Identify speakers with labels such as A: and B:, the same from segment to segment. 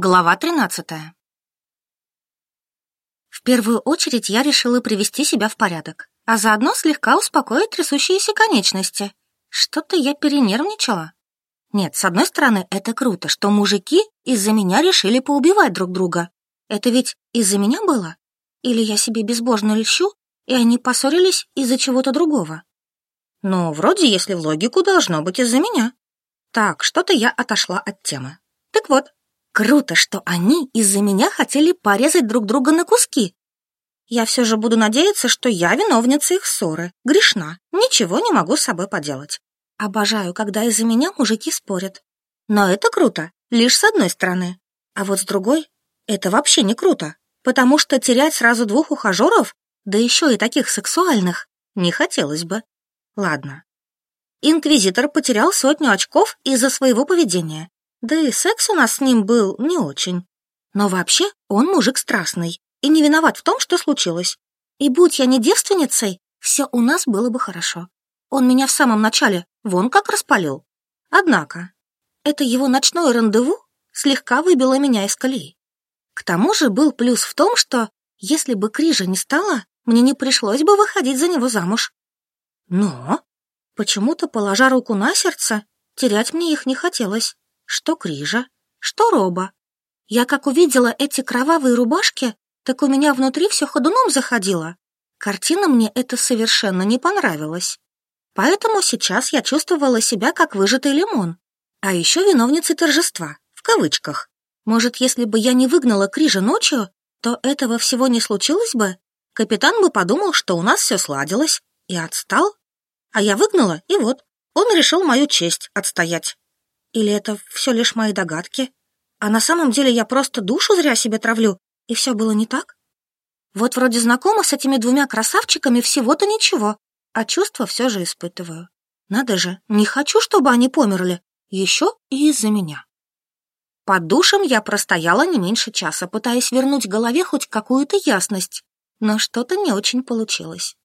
A: Глава 13. В первую очередь я решила привести себя в порядок, а заодно слегка успокоить трясущиеся конечности. Что-то я перенервничала. Нет, с одной стороны, это круто, что мужики из-за меня решили поубивать друг друга. Это ведь из-за меня было? Или я себе безбожно льщу, и они поссорились из-за чего-то другого? Но вроде, если в логику, должно быть из-за меня. Так, что-то я отошла от темы. Так вот, Круто, что они из-за меня хотели порезать друг друга на куски. Я все же буду надеяться, что я виновница их ссоры. Грешна. Ничего не могу с собой поделать. Обожаю, когда из-за меня мужики спорят. Но это круто, лишь с одной стороны. А вот с другой, это вообще не круто. Потому что терять сразу двух ухажеров, да еще и таких сексуальных, не хотелось бы. Ладно. Инквизитор потерял сотню очков из-за своего поведения. Да и секс у нас с ним был не очень. Но вообще он мужик страстный и не виноват в том, что случилось. И будь я не девственницей, все у нас было бы хорошо. Он меня в самом начале вон как распалил. Однако, это его ночное рандеву слегка выбило меня из колеи. К тому же был плюс в том, что если бы Крижа не стала, мне не пришлось бы выходить за него замуж. Но почему-то, положа руку на сердце, терять мне их не хотелось что Крижа, что Роба. Я как увидела эти кровавые рубашки, так у меня внутри все ходуном заходило. Картина мне это совершенно не понравилась. Поэтому сейчас я чувствовала себя как выжатый лимон. А еще виновницей торжества, в кавычках. Может, если бы я не выгнала Крижа ночью, то этого всего не случилось бы? Капитан бы подумал, что у нас все сладилось, и отстал. А я выгнала, и вот, он решил мою честь отстоять. Или это все лишь мои догадки? А на самом деле я просто душу зря себе травлю, и все было не так? Вот вроде знакома с этими двумя красавчиками всего-то ничего, а чувства все же испытываю. Надо же, не хочу, чтобы они померли, еще и из-за меня. Под душем я простояла не меньше часа, пытаясь вернуть голове хоть какую-то ясность, но что-то не очень получилось.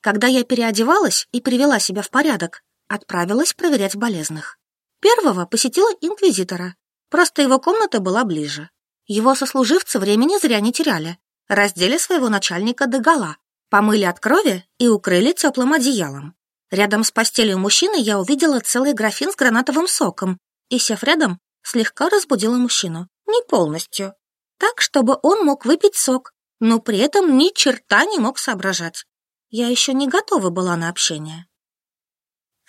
A: Когда я переодевалась и привела себя в порядок, отправилась проверять болезных. Первого посетила инквизитора. Просто его комната была ближе. Его сослуживцы времени зря не теряли. Раздели своего начальника догола, помыли от крови и укрыли теплым одеялом. Рядом с постелью мужчины я увидела целый графин с гранатовым соком и, сев рядом, слегка разбудила мужчину. Не полностью. Так, чтобы он мог выпить сок, но при этом ни черта не мог соображать. Я еще не готова была на общение.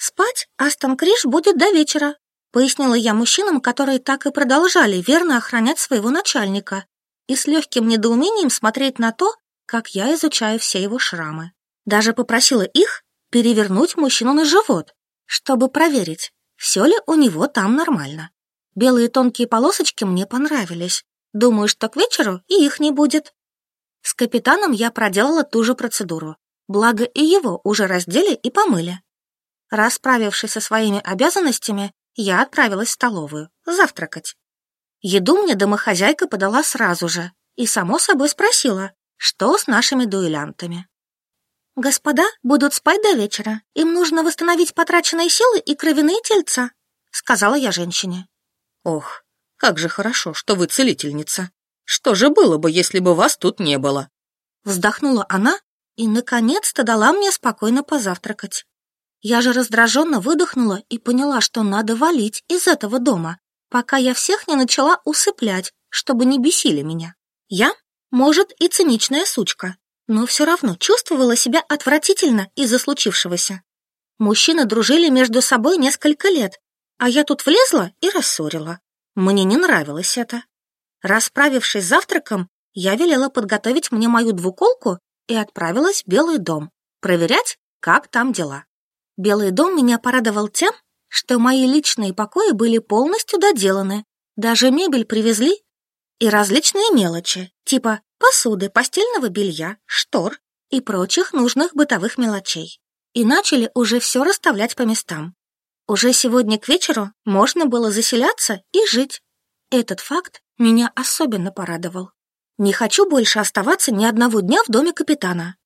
A: «Спать Астон Криш будет до вечера», — пояснила я мужчинам, которые так и продолжали верно охранять своего начальника и с легким недоумением смотреть на то, как я изучаю все его шрамы. Даже попросила их перевернуть мужчину на живот, чтобы проверить, все ли у него там нормально. Белые тонкие полосочки мне понравились. Думаю, что к вечеру и их не будет. С капитаном я проделала ту же процедуру, благо и его уже раздели и помыли. Расправившись со своими обязанностями, я отправилась в столовую завтракать. Еду мне домохозяйка подала сразу же и, само собой, спросила, что с нашими дуэлянтами. «Господа будут спать до вечера. Им нужно восстановить потраченные силы и кровяные тельца», — сказала я женщине.
B: «Ох, как же хорошо, что вы целительница. Что же было бы, если бы вас тут не было?»
A: Вздохнула она и, наконец-то, дала мне спокойно позавтракать. Я же раздраженно выдохнула и поняла, что надо валить из этого дома, пока я всех не начала усыплять, чтобы не бесили меня. Я, может, и циничная сучка, но все равно чувствовала себя отвратительно из-за случившегося. Мужчины дружили между собой несколько лет, а я тут влезла и рассорила. Мне не нравилось это. Расправившись завтраком, я велела подготовить мне мою двуколку и отправилась в Белый дом, проверять, как там дела. Белый дом меня порадовал тем, что мои личные покои были полностью доделаны, даже мебель привезли и различные мелочи, типа посуды, постельного белья, штор и прочих нужных бытовых мелочей. И начали уже все расставлять по местам. Уже сегодня к вечеру можно было заселяться и жить. Этот факт меня особенно порадовал. Не хочу больше оставаться ни одного дня в доме капитана.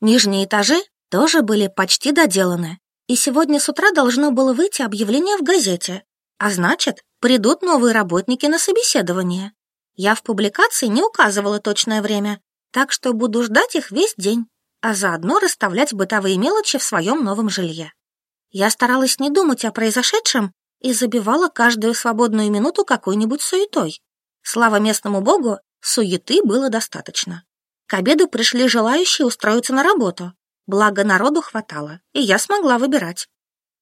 A: Нижние этажи тоже были почти доделаны, и сегодня с утра должно было выйти объявление в газете. А значит, придут новые работники на собеседование. Я в публикации не указывала точное время, так что буду ждать их весь день, а заодно расставлять бытовые мелочи в своем новом жилье. Я старалась не думать о произошедшем и забивала каждую свободную минуту какой-нибудь суетой. Слава местному богу, суеты было достаточно. К обеду пришли желающие устроиться на работу, благо народу хватало, и я смогла выбирать.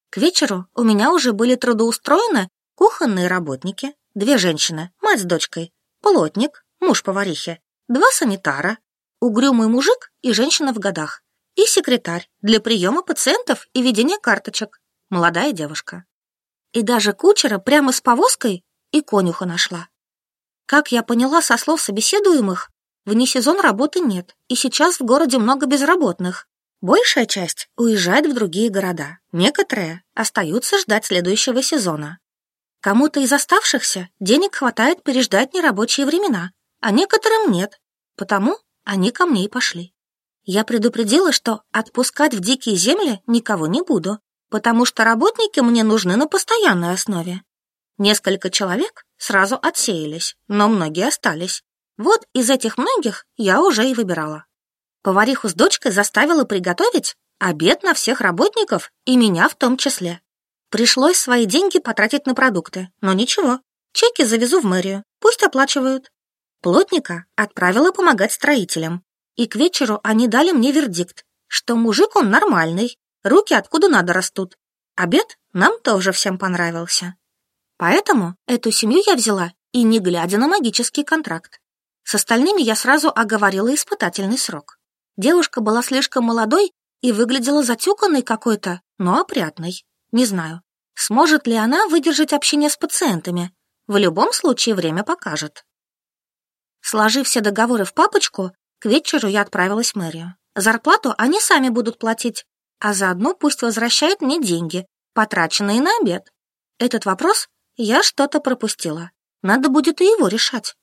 A: К вечеру у меня уже были трудоустроены кухонные работники, две женщины, мать с дочкой, плотник, муж поварихи, два санитара, угрюмый мужик и женщина в годах, и секретарь для приема пациентов и ведения карточек, молодая девушка. И даже кучера прямо с повозкой и конюха нашла. Как я поняла со слов собеседуемых, вне сезон работы нет, и сейчас в городе много безработных. Большая часть уезжает в другие города, некоторые остаются ждать следующего сезона. Кому-то из оставшихся денег хватает переждать нерабочие времена, а некоторым нет, потому они ко мне и пошли. Я предупредила, что отпускать в дикие земли никого не буду, потому что работники мне нужны на постоянной основе. Несколько человек сразу отсеялись, но многие остались. Вот из этих многих я уже и выбирала. Повариху с дочкой заставила приготовить обед на всех работников и меня в том числе. Пришлось свои деньги потратить на продукты, но ничего, чеки завезу в мэрию, пусть оплачивают. Плотника отправила помогать строителям, и к вечеру они дали мне вердикт, что мужик он нормальный, руки откуда надо растут. Обед нам тоже всем понравился. Поэтому эту семью я взяла и не глядя на магический контракт. С остальными я сразу оговорила испытательный срок. Девушка была слишком молодой и выглядела затюканной какой-то, но опрятной. Не знаю, сможет ли она выдержать общение с пациентами. В любом случае время покажет. Сложив все договоры в папочку, к вечеру я отправилась в мэрию. Зарплату они сами будут платить, а заодно пусть возвращают мне деньги, потраченные на обед. Этот вопрос я что-то пропустила. Надо будет и его решать.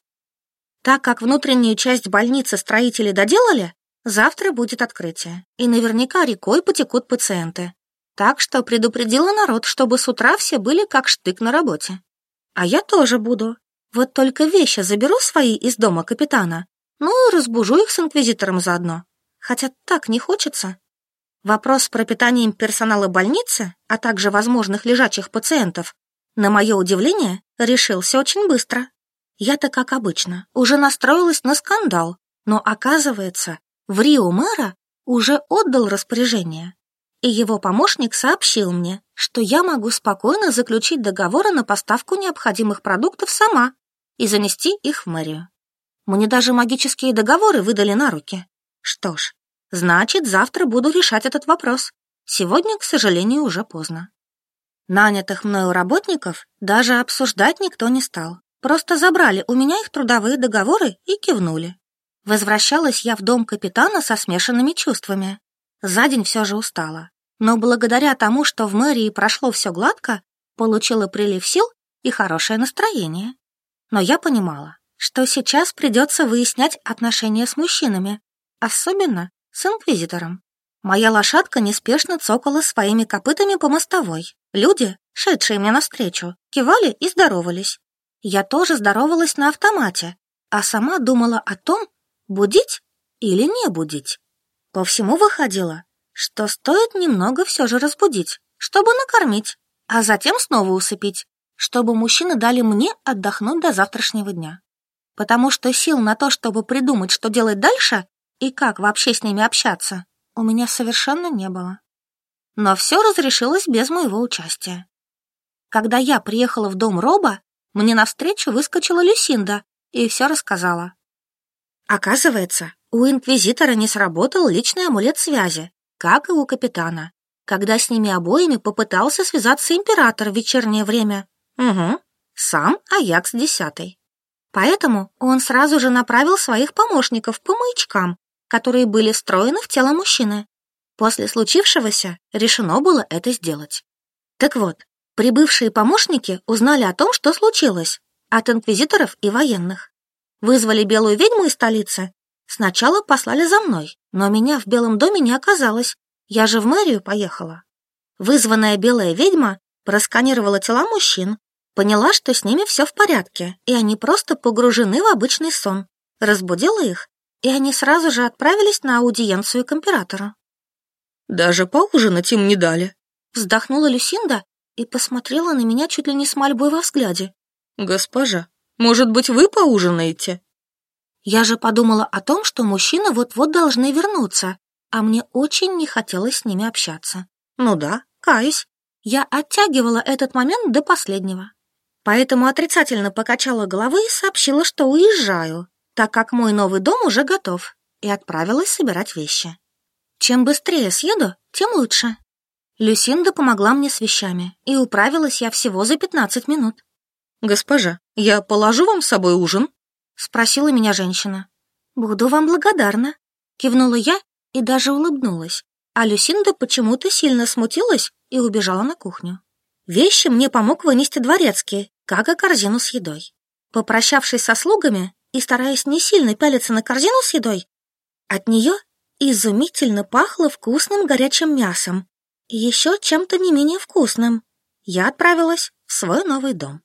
A: Так как внутреннюю часть больницы строители доделали, завтра будет открытие, и наверняка рекой потекут пациенты. Так что предупредила народ, чтобы с утра все были как штык на работе. А я тоже буду. Вот только вещи заберу свои из дома капитана, ну и разбужу их с инквизитором заодно. Хотя так не хочется. Вопрос с пропитанием персонала больницы, а также возможных лежачих пациентов, на мое удивление, решился очень быстро. Я-то, как обычно, уже настроилась на скандал, но, оказывается, в Рио мэра уже отдал распоряжение, и его помощник сообщил мне, что я могу спокойно заключить договоры на поставку необходимых продуктов сама и занести их в мэрию. Мне даже магические договоры выдали на руки. Что ж, значит, завтра буду решать этот вопрос. Сегодня, к сожалению, уже поздно. Нанятых мною работников даже обсуждать никто не стал. Просто забрали у меня их трудовые договоры и кивнули. Возвращалась я в дом капитана со смешанными чувствами. За день все же устала. Но благодаря тому, что в мэрии прошло все гладко, получила прилив сил и хорошее настроение. Но я понимала, что сейчас придется выяснять отношения с мужчинами, особенно с инквизитором. Моя лошадка неспешно цокала своими копытами по мостовой. Люди, шедшие мне навстречу, кивали и здоровались. Я тоже здоровалась на автомате, а сама думала о том, будить или не будить. По всему выходило, что стоит немного все же разбудить, чтобы накормить, а затем снова усыпить, чтобы мужчины дали мне отдохнуть до завтрашнего дня потому что сил на то, чтобы придумать, что делать дальше и как вообще с ними общаться, у меня совершенно не было. Но все разрешилось без моего участия. Когда я приехала в дом Роба, мне навстречу выскочила Люсинда и все рассказала. Оказывается, у инквизитора не сработал личный амулет связи, как и у капитана, когда с ними обоими попытался связаться император в вечернее время. Угу, сам Аякс Десятый. Поэтому он сразу же направил своих помощников по маячкам, которые были встроены в тело мужчины. После случившегося решено было это сделать. Так вот, прибывшие помощники узнали о том, что случилось, от инквизиторов и военных. Вызвали белую ведьму из столицы. Сначала послали за мной, но меня в Белом доме не оказалось. Я же в мэрию поехала. Вызванная белая ведьма просканировала тела мужчин, Поняла, что с ними все в порядке, и они просто погружены в обычный сон. Разбудила их, и они сразу же отправились на аудиенцию к императору.
B: «Даже поужинать им не дали», —
A: вздохнула Люсинда и посмотрела на меня чуть ли не с мольбой во взгляде.
B: «Госпожа, может быть, вы поужинаете?»
A: Я же подумала о том, что мужчины вот-вот должны вернуться, а мне очень не хотелось с ними общаться. Ну да, каюсь. Я оттягивала этот момент до последнего. Поэтому отрицательно покачала головой и сообщила, что уезжаю, так как мой новый дом уже готов, и отправилась собирать вещи. Чем быстрее съеду, тем лучше. Люсинда помогла мне с вещами, и управилась я всего за пятнадцать минут.
B: «Госпожа, я положу вам с собой ужин?»
A: — спросила меня женщина. «Буду вам благодарна», — кивнула я и даже улыбнулась, а Люсинда почему-то сильно смутилась и убежала на кухню. Вещи мне помог вынести дворецкий, как и корзину с едой. Попрощавшись со слугами и стараясь не сильно пялиться на корзину с едой, от нее изумительно пахло вкусным горячим мясом и еще чем-то не менее вкусным. Я отправилась в свой новый дом.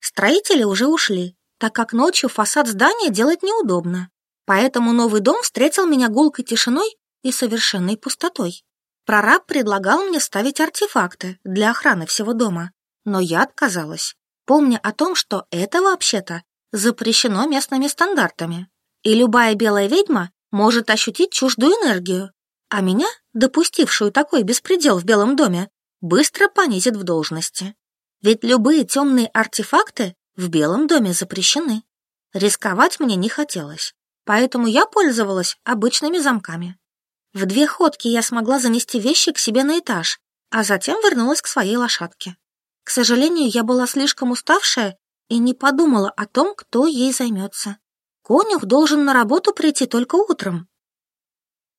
A: Строители уже ушли, так как ночью фасад здания делать неудобно, поэтому новый дом встретил меня гулкой тишиной и совершенной пустотой. Прораб предлагал мне ставить артефакты для охраны всего дома, но я отказалась, помня о том, что это вообще-то запрещено местными стандартами, и любая белая ведьма может ощутить чуждую энергию, а меня, допустившую такой беспредел в Белом доме, быстро понизит в должности. Ведь любые темные артефакты в Белом доме запрещены. Рисковать мне не хотелось, поэтому я пользовалась обычными замками. В две ходки я смогла занести вещи к себе на этаж, а затем вернулась к своей лошадке. К сожалению, я была слишком уставшая и не подумала о том, кто ей займется. Конюх должен на работу прийти только утром.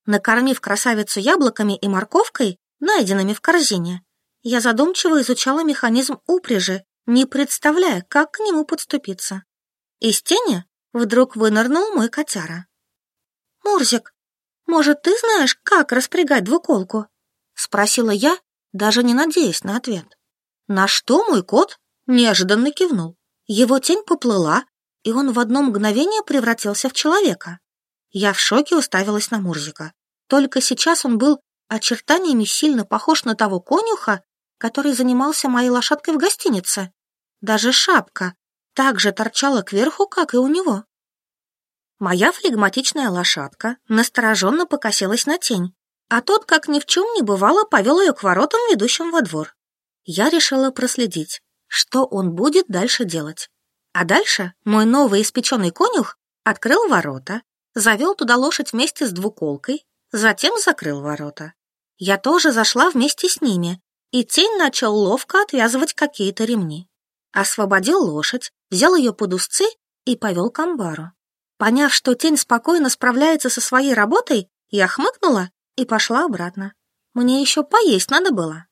A: Накормив красавицу яблоками и морковкой, найденными в корзине, я задумчиво изучала механизм упряжи, не представляя, как к нему подступиться. Из тени вдруг вынырнул мой котяра. «Мурзик, может, ты знаешь, как распрягать двуколку?» — спросила я, даже не надеясь на ответ. На что мой кот неожиданно кивнул. Его тень поплыла, и он в одно мгновение превратился в человека. Я в шоке уставилась на Мурзика. Только сейчас он был очертаниями сильно похож на того конюха, который занимался моей лошадкой в гостинице. Даже шапка так же торчала кверху, как и у него. Моя флегматичная лошадка настороженно покосилась на тень, а тот, как ни в чем не бывало, повел ее к воротам, ведущим во двор. Я решила проследить, что он будет дальше делать. А дальше мой новый испеченный конюх открыл ворота, завел туда лошадь вместе с двуколкой, затем закрыл ворота. Я тоже зашла вместе с ними, и тень начал ловко отвязывать какие-то ремни. Освободил лошадь, взял ее под узцы и повел к амбару. Поняв, что тень спокойно справляется со своей работой, я хмыкнула и пошла обратно. Мне еще поесть надо было.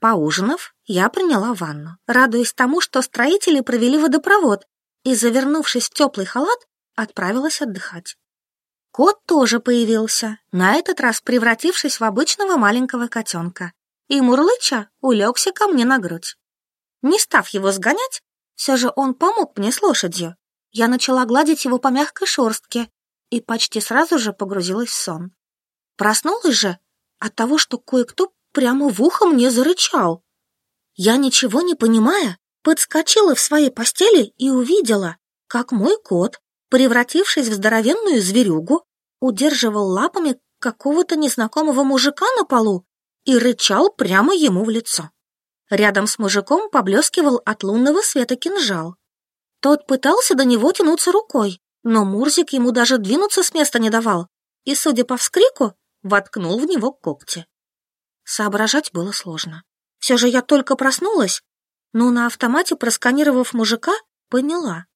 A: Поужинав, я приняла ванну, радуясь тому, что строители провели водопровод, и, завернувшись в теплый халат, отправилась отдыхать. Кот тоже появился, на этот раз превратившись в обычного маленького котенка, и Мурлыча улегся ко мне на грудь. Не став его сгонять, все же он помог мне с лошадью. Я начала гладить его по мягкой шорстке и почти сразу же погрузилась в сон. Проснулась же от того, что кое-кто прямо в ухо мне зарычал. Я, ничего не понимая, подскочила в своей постели и увидела, как мой кот, превратившись в здоровенную зверюгу, удерживал лапами какого-то незнакомого мужика на полу и рычал прямо ему в лицо. Рядом с мужиком поблескивал от лунного света кинжал. Тот пытался до него тянуться рукой, но Мурзик ему даже двинуться с места не давал и, судя по вскрику, воткнул в него когти. Соображать было сложно. Все же я только проснулась, но на автомате, просканировав мужика, поняла,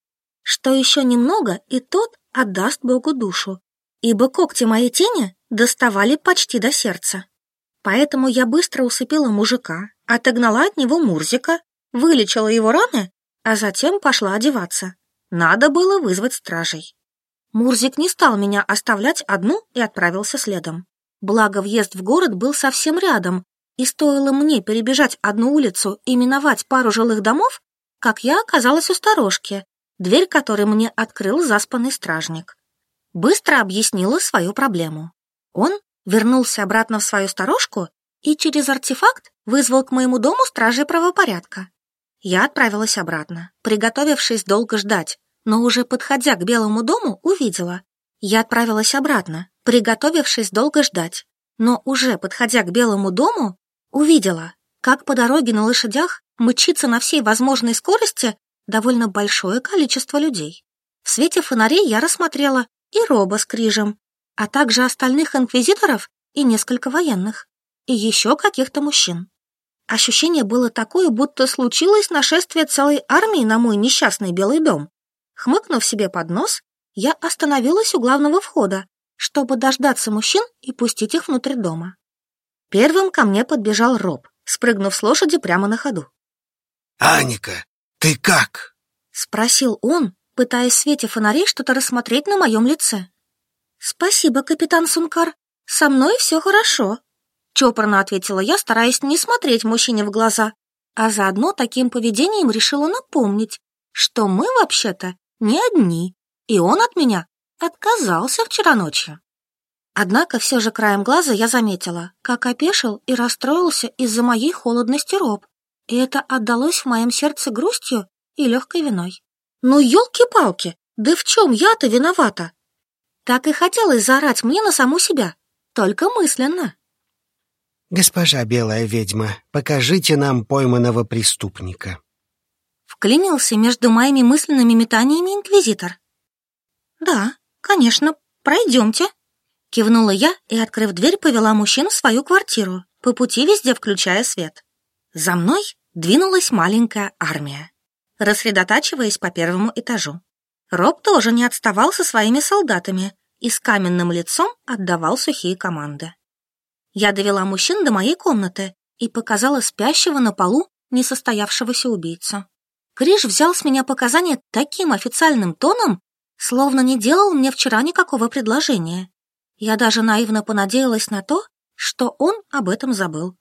A: что еще немного, и тот отдаст Богу душу, ибо когти моей тени доставали почти до сердца. Поэтому я быстро усыпила мужика, отогнала от него Мурзика, вылечила его раны, а затем пошла одеваться. Надо было вызвать стражей. Мурзик не стал меня оставлять одну и отправился следом. Благо, въезд в город был совсем рядом, и стоило мне перебежать одну улицу и миновать пару жилых домов, как я оказалась у сторожки, дверь которой мне открыл заспанный стражник. Быстро объяснила свою проблему. Он вернулся обратно в свою сторожку и через артефакт вызвал к моему дому стражей правопорядка. Я отправилась обратно, приготовившись долго ждать, но уже подходя к Белому дому, увидела. Я отправилась обратно, приготовившись долго ждать, но уже подходя к Белому дому, увидела, как по дороге на лошадях мчится на всей возможной скорости довольно большое количество людей. В свете фонарей я рассмотрела и Роба с Крижем, а также остальных инквизиторов и несколько военных, и еще каких-то мужчин. Ощущение было такое, будто случилось нашествие целой армии на мой несчастный Белый дом. Хмыкнув себе под нос, я остановилась у главного входа, чтобы дождаться мужчин и пустить их внутрь дома. Первым ко мне подбежал Роб, спрыгнув с лошади прямо на ходу.
C: «Аника, ты как?»
A: — спросил он, пытаясь в свете фонарей что-то рассмотреть на моем лице. «Спасибо, капитан Сункар, со мной все хорошо», Чопорно ответила я, стараясь не смотреть мужчине в глаза, а заодно таким поведением решила напомнить, что мы вообще-то не одни, и он от меня отказался вчера ночью. Однако все же краем глаза я заметила, как опешил и расстроился из-за моей холодности роб, и это отдалось в моем сердце грустью и легкой виной. Ну, елки-палки, да в чем я-то виновата? Так и хотелось заорать мне на саму себя, только мысленно.
C: «Госпожа белая ведьма, покажите нам пойманного преступника».
A: Вклинился между моими мысленными метаниями инквизитор. «Да, конечно, пройдемте», — кивнула я и, открыв дверь, повела мужчин в свою квартиру, по пути везде включая свет. За мной двинулась маленькая армия, рассредотачиваясь по первому этажу. Роб тоже не отставал со своими солдатами и с каменным лицом отдавал сухие команды. Я довела мужчин до моей комнаты и показала спящего на полу несостоявшегося убийцу. Криш взял с меня показания таким официальным тоном, словно не делал мне вчера никакого предложения. Я даже наивно понадеялась на то, что он об этом забыл.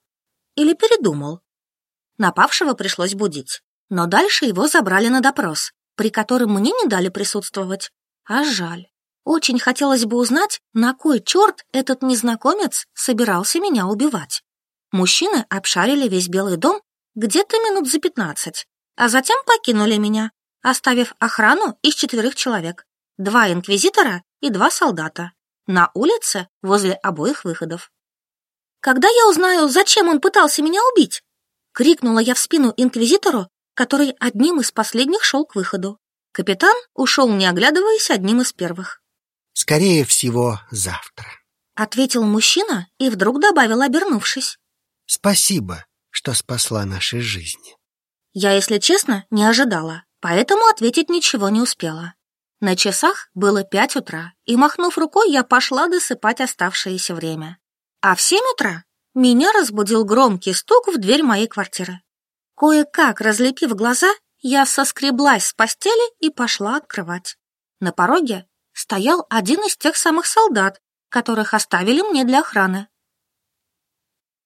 A: Или передумал. Напавшего пришлось будить, но дальше его забрали на допрос, при котором мне не дали присутствовать. А жаль. Очень хотелось бы узнать, на кой черт этот незнакомец собирался меня убивать. Мужчины обшарили весь Белый дом где-то минут за пятнадцать, а затем покинули меня, оставив охрану из четверых человек, два инквизитора и два солдата, на улице возле обоих выходов. «Когда я узнаю, зачем он пытался меня убить?» — крикнула я в спину инквизитору, который одним из последних шел к выходу. Капитан ушел, не оглядываясь, одним из первых.
C: Скорее всего, завтра.
A: Ответил мужчина и вдруг добавил, обернувшись.
C: Спасибо, что спасла наши жизни.
A: Я, если честно, не ожидала, поэтому ответить ничего не успела. На часах было пять утра, и, махнув рукой, я пошла досыпать оставшееся время. А в семь утра меня разбудил громкий стук в дверь моей квартиры. Кое-как разлепив глаза, я соскреблась с постели и пошла открывать. На пороге стоял один из тех самых солдат, которых оставили мне для охраны.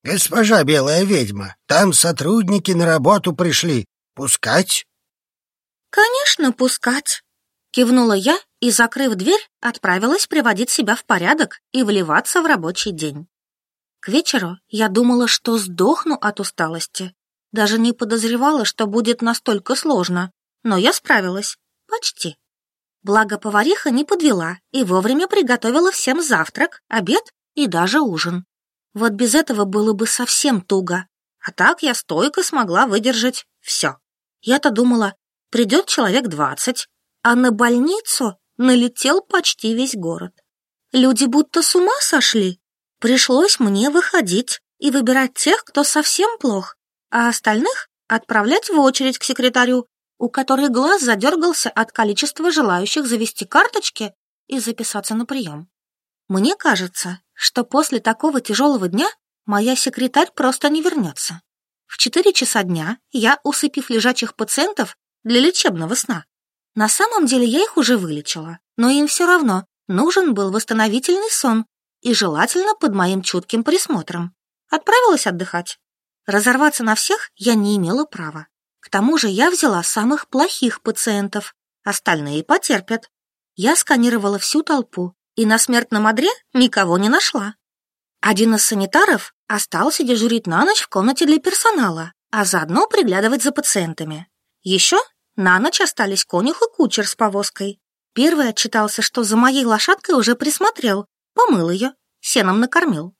C: «Госпожа белая ведьма, там сотрудники на работу пришли. Пускать?»
A: «Конечно, пускать», — кивнула я и, закрыв дверь, отправилась приводить себя в порядок и вливаться в рабочий день. К вечеру я думала, что сдохну от усталости. Даже не подозревала, что будет настолько сложно, но я справилась. Почти. Благо повариха не подвела и вовремя приготовила всем завтрак, обед и даже ужин. Вот без этого было бы совсем туго. А так я стойко смогла выдержать все. Я-то думала, придет человек двадцать, а на больницу налетел почти весь город. Люди будто с ума сошли. Пришлось мне выходить и выбирать тех, кто совсем плох, а остальных отправлять в очередь к секретарю у которой глаз задергался от количества желающих завести карточки и записаться на прием. Мне кажется, что после такого тяжелого дня моя секретарь просто не вернется. В четыре часа дня я, усыпив лежачих пациентов для лечебного сна. На самом деле я их уже вылечила, но им все равно нужен был восстановительный сон и желательно под моим чутким присмотром. Отправилась отдыхать. Разорваться на всех я не имела права. К тому же я взяла самых плохих пациентов, остальные потерпят. Я сканировала всю толпу и на смертном одре никого не нашла. Один из санитаров остался дежурить на ночь в комнате для персонала, а заодно приглядывать за пациентами. Еще на ночь остались конюх и кучер с повозкой. Первый отчитался, что за моей лошадкой уже присмотрел, помыл ее, сеном накормил.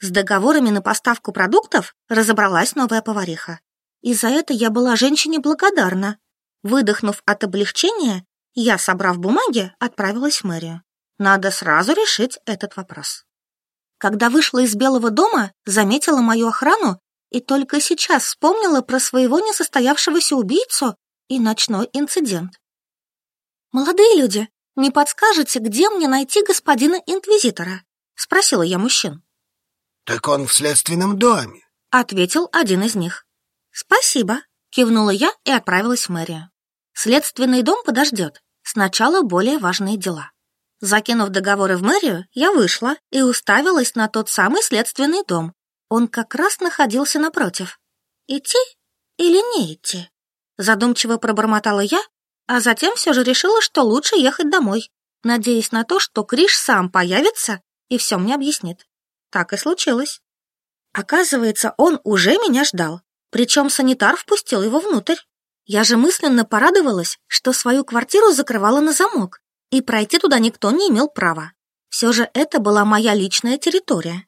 A: С договорами на поставку продуктов разобралась новая повариха. И за это я была женщине благодарна. Выдохнув от облегчения, я, собрав бумаги, отправилась в мэрию. Надо сразу решить этот вопрос. Когда вышла из Белого дома, заметила мою охрану и только сейчас вспомнила про своего несостоявшегося убийцу и ночной инцидент. «Молодые люди, не подскажете, где мне найти господина инквизитора?» — спросила я мужчин.
C: «Так он в следственном доме», —
A: ответил один из них. «Спасибо», — кивнула я и отправилась в мэрию. Следственный дом подождет. Сначала более важные дела. Закинув договоры в мэрию, я вышла и уставилась на тот самый следственный дом. Он как раз находился напротив. Идти или не идти? Задумчиво пробормотала я, а затем все же решила, что лучше ехать домой, надеясь на то, что Криш сам появится и все мне объяснит. Так и случилось. Оказывается, он уже меня ждал, причем санитар впустил его внутрь. Я же мысленно порадовалась, что свою квартиру закрывала на замок, и пройти туда никто не имел права. Все же это была моя личная территория.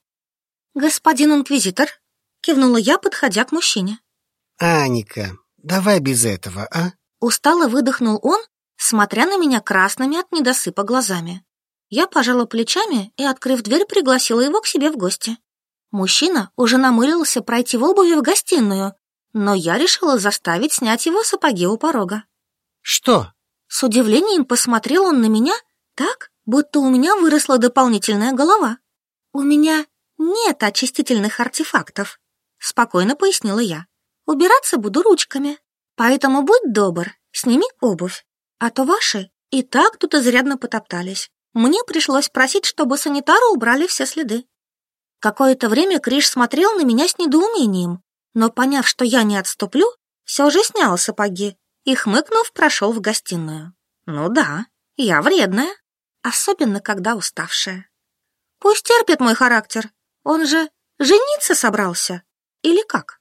A: «Господин инквизитор», — кивнула я, подходя к мужчине.
C: «Аника, давай без этого, а?»
A: Устало выдохнул он, смотря на меня красными от недосыпа глазами. Я пожала плечами и, открыв дверь, пригласила его к себе в гости. Мужчина уже намылился пройти в обуви в гостиную, но я решила заставить снять его сапоги у порога.
C: «Что?»
A: С удивлением посмотрел он на меня так, будто у меня выросла дополнительная голова. «У меня нет очистительных артефактов», — спокойно пояснила я. «Убираться буду ручками, поэтому будь добр, сними обувь, а то ваши и так тут изрядно потоптались. Мне пришлось просить, чтобы санитары убрали все следы». Какое-то время Криш смотрел на меня с недоумением, но, поняв, что я не отступлю, все же снял сапоги и, хмыкнув, прошел в гостиную. Ну да, я вредная, особенно когда уставшая. Пусть терпит мой характер, он же жениться собрался. Или как?